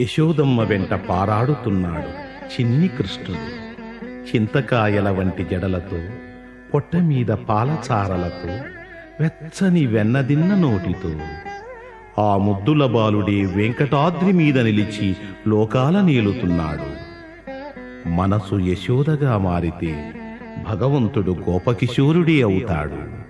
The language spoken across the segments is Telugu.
యశోదమ్మ వెంట పారాడుతున్నాడు చిన్ని కృష్ణుడు. చింతకాయల వంటి జడలతో పొట్ట మీద పాలచారలతో వెచ్చని వెన్నదిన్న నోటితో. ఆ ముద్దుల బాలుడే వెంకటాద్రి మీద నిలిచి లోకాల నీలుతున్నాడు. మనసు యశోదగా మారితే భగవంతుడు గోపకిశోరుడే అవుతాడు.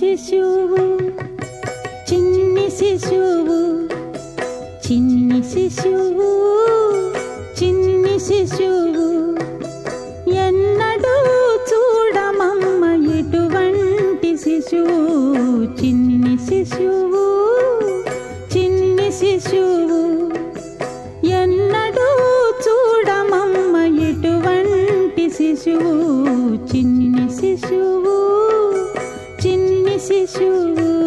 శిశువు చిన్ని శిశువు చిన్ని శిశువు చిన్ని శిశువు. ఎన్నడూ చూడమమ్మ ఎటువంటి శిశువు? చిన్ని శిశువు చిన్ని శిశువు. ఎన్నడూ చూడమమ్మ ఎటువంటి శిశువు? చిన్ని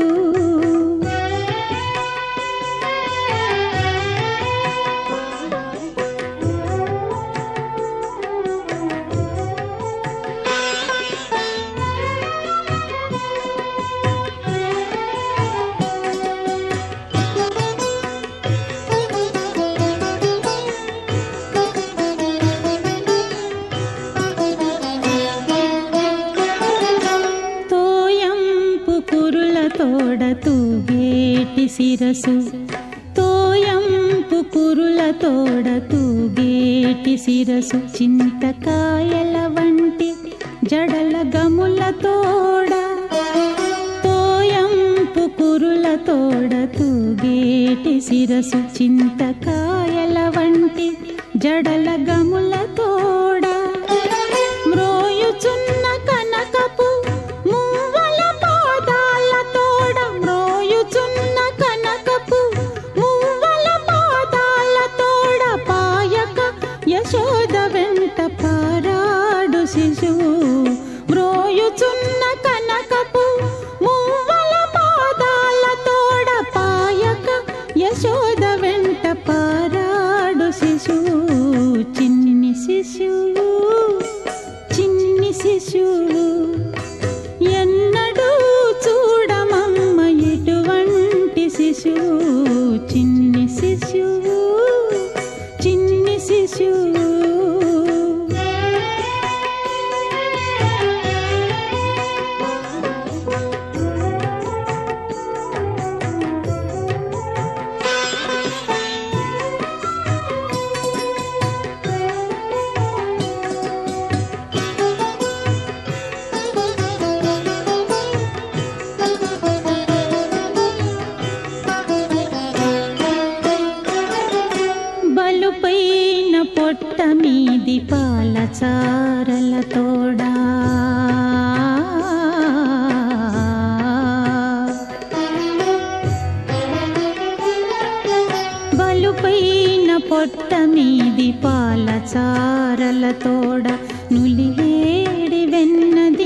తూగేటి శిరసు తోయంపు కురుల తోడ తూగేటి శిరసు చింతకాయల వంటి జడల గముల తోడ తోయంపు కురుల తోడ తూగేటి శిరసు చింతకాయల వంటి జడల గముల తోడ శిశువు చిన్ని శిశువు. చారల తోడా. బలుపైన పొట్ట మీది పాల చారల తోడ. నులివేడి వెన్నది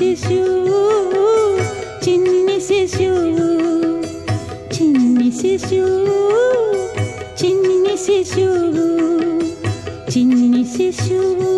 శిశువు చిన్ని శిశువు చిన్ని శిశువు చిన్ని శిశువు చిన్ని శిశువు